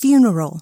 funeral.